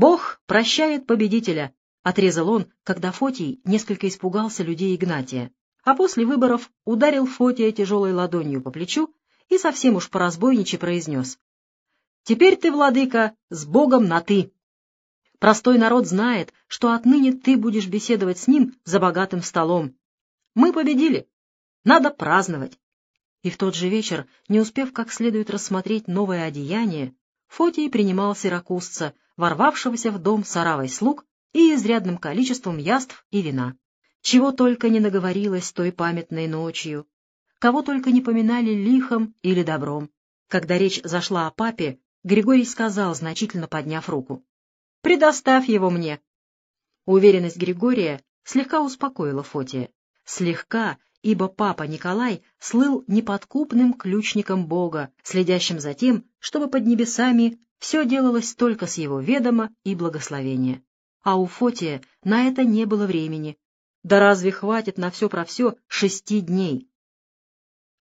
«Бог прощает победителя», — отрезал он, когда Фотий несколько испугался людей Игнатия, а после выборов ударил Фотия тяжелой ладонью по плечу и совсем уж по-разбойниче произнес. «Теперь ты, владыка, с Богом на «ты». Простой народ знает, что отныне ты будешь беседовать с ним за богатым столом. Мы победили. Надо праздновать. И в тот же вечер, не успев как следует рассмотреть новое одеяние, Фотий принимал сиракузца, ворвавшегося в дом с слуг и изрядным количеством яств и вина. Чего только не наговорилось той памятной ночью, кого только не поминали лихом или добром. Когда речь зашла о папе, Григорий сказал, значительно подняв руку. «Предоставь его мне». Уверенность Григория слегка успокоила Фотия. Слегка, ибо папа Николай слыл неподкупным ключником Бога, следящим за тем, чтобы под небесами все делалось только с его ведома и благословения. А у Фотия на это не было времени. Да разве хватит на все про все шести дней?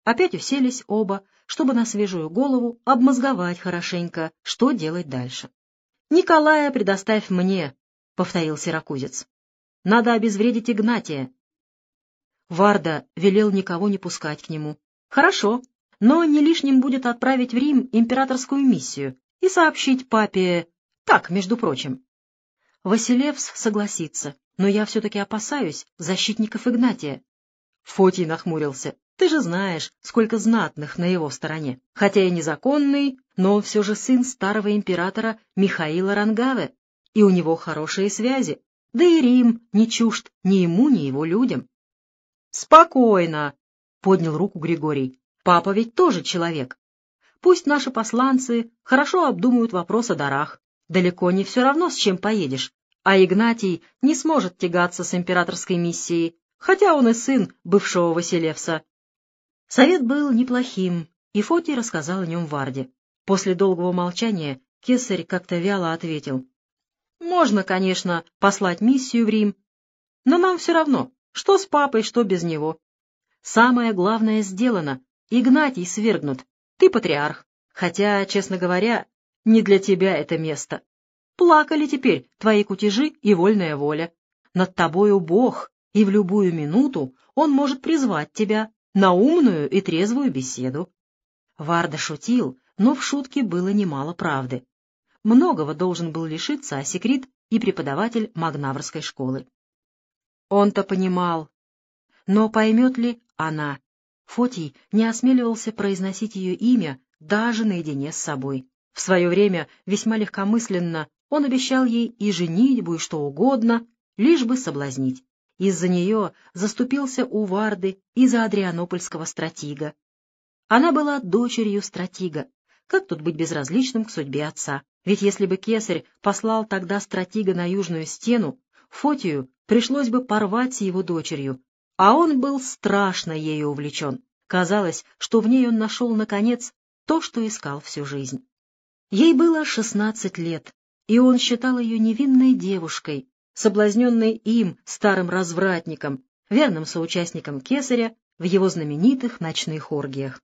Опять уселись оба, чтобы на свежую голову обмозговать хорошенько, что делать дальше. «Николая предоставь мне», — повторил Сиракузец. «Надо обезвредить Игнатия». Варда велел никого не пускать к нему. «Хорошо, но не лишним будет отправить в Рим императорскую миссию и сообщить папе... Так, между прочим». Василевс согласится, но я все-таки опасаюсь защитников Игнатия. Фотий нахмурился. Ты же знаешь, сколько знатных на его стороне. Хотя и незаконный, но он все же сын старого императора Михаила Рангаве, и у него хорошие связи. Да и Рим не чужд ни ему, ни его людям. «Спокойно!» — поднял руку Григорий. «Папа ведь тоже человек. Пусть наши посланцы хорошо обдумают вопрос о дарах. Далеко не все равно, с чем поедешь. А Игнатий не сможет тягаться с императорской миссией, хотя он и сын бывшего Василевса. Совет был неплохим, и Фотий рассказал о нем Варде. После долгого молчания кесарь как-то вяло ответил. «Можно, конечно, послать миссию в Рим, но нам все равно, что с папой, что без него. Самое главное сделано. Игнатий свергнут. Ты патриарх. Хотя, честно говоря, не для тебя это место. Плакали теперь твои кутежи и вольная воля. Над тобою Бог, и в любую минуту Он может призвать тебя на умную и трезвую беседу. Варда шутил, но в шутке было немало правды. Многого должен был лишиться Асекрит и преподаватель Магнаврской школы. Он-то понимал. Но поймет ли она? Фотий не осмеливался произносить ее имя даже наедине с собой. В свое время, весьма легкомысленно, он обещал ей и женитьбу, и что угодно, лишь бы соблазнить. Из-за нее заступился у Варды и за Адрианопольского стратига. Она была дочерью стратига. Как тут быть безразличным к судьбе отца? Ведь если бы кесарь послал тогда стратига на южную стену, Фотию пришлось бы порвать с его дочерью, а он был страшно ею увлечен. Казалось, что в ней он нашел, наконец, то, что искал всю жизнь. Ей было шестнадцать лет, и он считал ее невинной девушкой, соблазненной им, старым развратником, верным соучастником кесаря в его знаменитых ночных оргиях.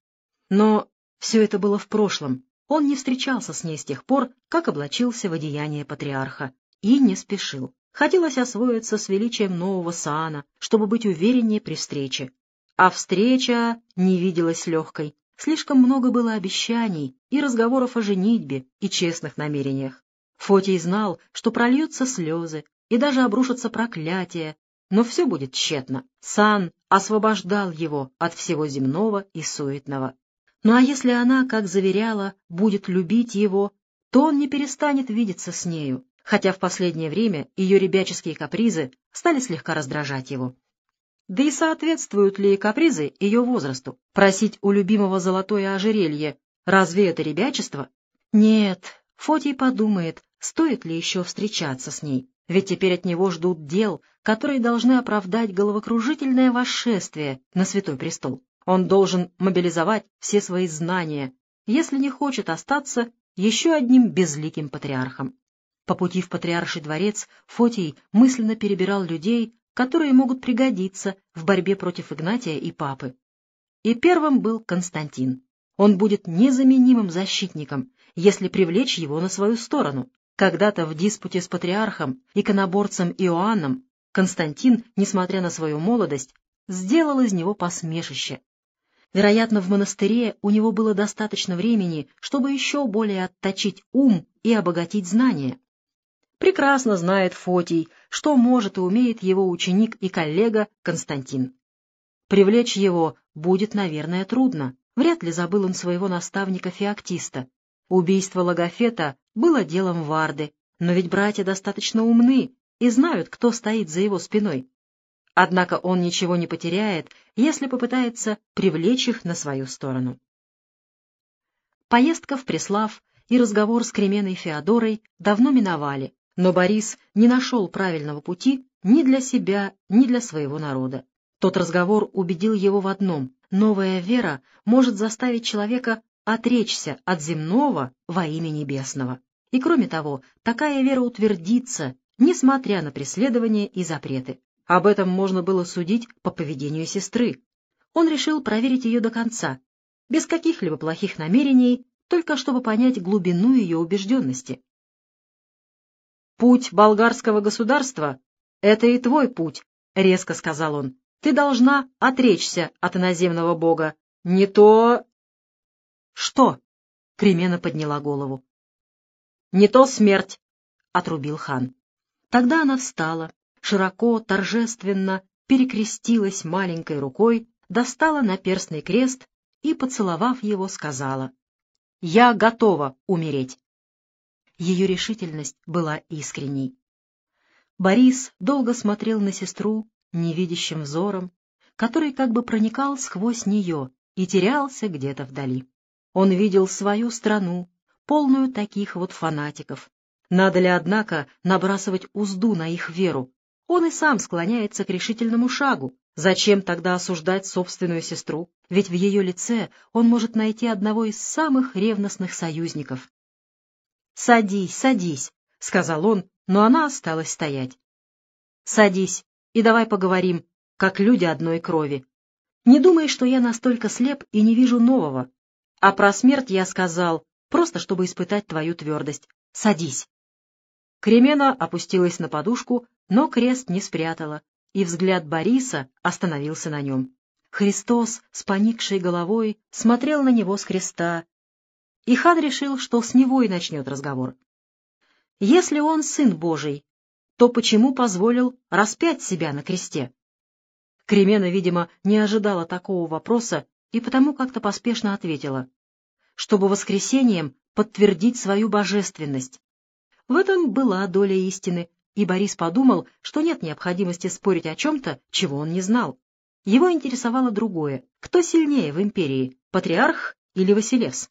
Но все это было в прошлом. Он не встречался с ней с тех пор, как облачился в одеяние патриарха, и не спешил. Хотелось освоиться с величием нового сана, чтобы быть увереннее при встрече. А встреча не виделась легкой. Слишком много было обещаний и разговоров о женитьбе и честных намерениях. Фотий знал, что прольются слезы, и даже обрушатся проклятия, но все будет тщетно. Сан освобождал его от всего земного и суетного. Ну а если она, как заверяла, будет любить его, то он не перестанет видеться с нею, хотя в последнее время ее ребяческие капризы стали слегка раздражать его. Да и соответствуют ли капризы ее возрасту? Просить у любимого золотое ожерелье — разве это ребячество? Нет, Фотий подумает, стоит ли еще встречаться с ней. Ведь теперь от него ждут дел, которые должны оправдать головокружительное восшествие на Святой Престол. Он должен мобилизовать все свои знания, если не хочет остаться еще одним безликим патриархом. По пути в патриарший дворец Фотий мысленно перебирал людей, которые могут пригодиться в борьбе против Игнатия и Папы. И первым был Константин. Он будет незаменимым защитником, если привлечь его на свою сторону. Когда-то в диспуте с патриархом, иконоборцем Иоанном, Константин, несмотря на свою молодость, сделал из него посмешище. Вероятно, в монастыре у него было достаточно времени, чтобы еще более отточить ум и обогатить знания. Прекрасно знает Фотий, что может и умеет его ученик и коллега Константин. Привлечь его будет, наверное, трудно. Вряд ли забыл он своего наставника Феоктиста. Убийство Логофета было делом Варды, но ведь братья достаточно умны и знают, кто стоит за его спиной. Однако он ничего не потеряет, если попытается привлечь их на свою сторону. Поездка в Преслав и разговор с Кременой Феодорой давно миновали, но Борис не нашел правильного пути ни для себя, ни для своего народа. Тот разговор убедил его в одном — новая вера может заставить человека отречься от земного во имя небесного. И кроме того, такая вера утвердится, несмотря на преследования и запреты. Об этом можно было судить по поведению сестры. Он решил проверить ее до конца, без каких-либо плохих намерений, только чтобы понять глубину ее убежденности. «Путь болгарского государства — это и твой путь», — резко сказал он. «Ты должна отречься от иноземного бога. Не то...» «Что?» — Кремена подняла голову. «Не то смерть», — отрубил хан. Тогда она встала, широко, торжественно перекрестилась маленькой рукой, достала наперстный крест и, поцеловав его, сказала, «Я готова умереть». Ее решительность была искренней. Борис долго смотрел на сестру невидящим взором, который как бы проникал сквозь нее и терялся где-то вдали. Он видел свою страну, полную таких вот фанатиков. Надо ли, однако, набрасывать узду на их веру, он и сам склоняется к решительному шагу. Зачем тогда осуждать собственную сестру? Ведь в ее лице он может найти одного из самых ревностных союзников. «Садись, садись», — сказал он, но она осталась стоять. «Садись и давай поговорим, как люди одной крови. Не думай, что я настолько слеп и не вижу нового. А про смерть я сказал, просто чтобы испытать твою твердость. Садись». Кремена опустилась на подушку, но крест не спрятала, и взгляд Бориса остановился на нем. Христос с поникшей головой смотрел на него с креста, и хан решил, что с него и начнет разговор. Если он сын Божий, то почему позволил распять себя на кресте? Кремена, видимо, не ожидала такого вопроса и потому как-то поспешно ответила, чтобы воскресением подтвердить свою божественность. В этом была доля истины, и Борис подумал, что нет необходимости спорить о чем-то, чего он не знал. Его интересовало другое. Кто сильнее в империи, патриарх или Василевс?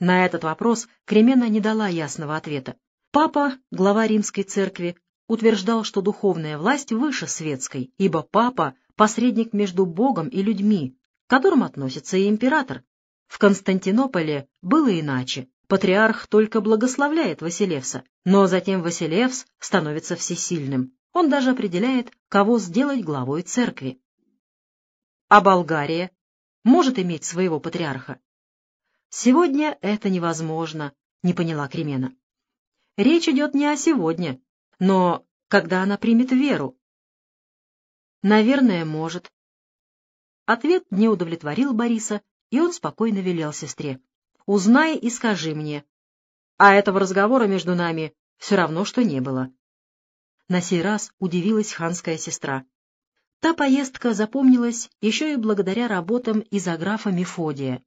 На этот вопрос Кремена не дала ясного ответа. Папа, глава римской церкви, утверждал, что духовная власть выше светской, ибо папа — посредник между Богом и людьми, к которым относится и император. В Константинополе было иначе. Патриарх только благословляет Василевса, но затем Василевс становится всесильным. Он даже определяет, кого сделать главой церкви. А Болгария может иметь своего патриарха? Сегодня это невозможно, не поняла Кремена. Речь идет не о сегодня, но когда она примет веру. Наверное, может. Ответ не удовлетворил Бориса, и он спокойно велел сестре. Узнай и скажи мне. А этого разговора между нами все равно, что не было. На сей раз удивилась ханская сестра. Та поездка запомнилась еще и благодаря работам изографа Мефодия,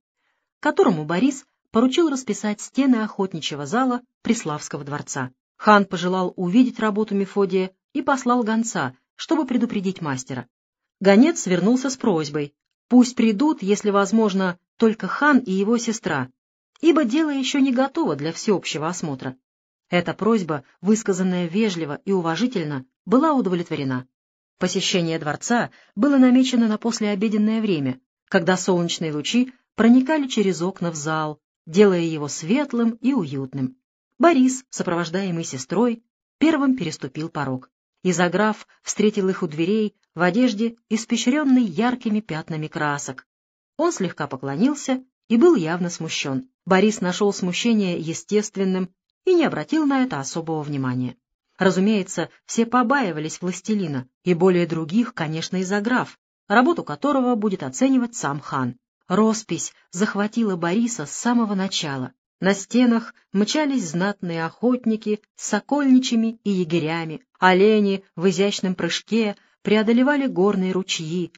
которому Борис поручил расписать стены охотничьего зала Преславского дворца. Хан пожелал увидеть работу Мефодия и послал гонца, чтобы предупредить мастера. Гонец вернулся с просьбой. Пусть придут, если возможно, только хан и его сестра, ибо дело еще не готово для всеобщего осмотра. Эта просьба, высказанная вежливо и уважительно, была удовлетворена. Посещение дворца было намечено на послеобеденное время, когда солнечные лучи проникали через окна в зал, делая его светлым и уютным. Борис, сопровождаемый сестрой, первым переступил порог. Изограф встретил их у дверей в одежде, испещренной яркими пятнами красок. Он слегка поклонился и был явно смущен. Борис нашел смущение естественным и не обратил на это особого внимания. Разумеется, все побаивались властелина, и более других, конечно, из-за граф, работу которого будет оценивать сам хан. Роспись захватила Бориса с самого начала. На стенах мчались знатные охотники с сокольничьими и егерями, олени в изящном прыжке преодолевали горные ручьи,